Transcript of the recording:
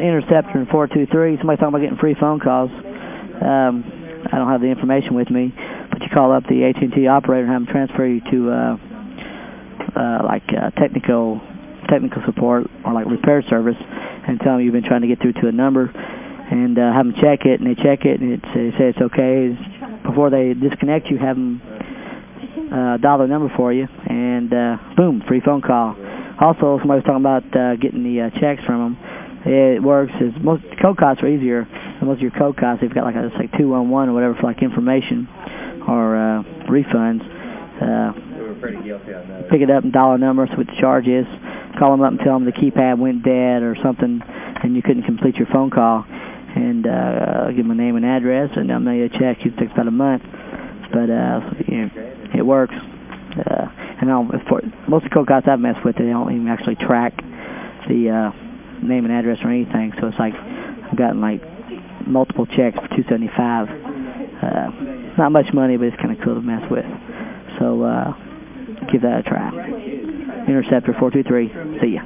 Interceptor in 423. Somebody talking about getting free phone calls. Um, I don't have the information with me, but you call up the AT&T operator and have them transfer you to uh, uh, like uh, technical technical support or like repair service and tell them you've been trying to get through to a number and uh, have them check it and they check it and it's, they say it's okay. Before they disconnect you, have them uh, dial the number for you and uh, boom, free phone call. Also, somebody was talking about uh, getting the uh, checks from them. It works. Is most COCOTs are easier. Most of your COCOTs, they've got like a, it's like 211 or whatever for like information or uh, refunds. Uh, pretty guilty on that. pick it up and dial a number, see what the charge is. Call them up and tell them the keypad went dead or something and you couldn't complete your phone call. And uh, give them a name and address and they'll mail you a check. It takes about a month. But uh, you know, it works. Uh, and I'll, for, most of the guys I've messed with, they don't even actually track the uh, name and address or anything. So it's like I've gotten like multiple checks for 275 uh, Not much money, but it's kind of cool to mess with. So uh, give that a try. Interceptor 423. See ya.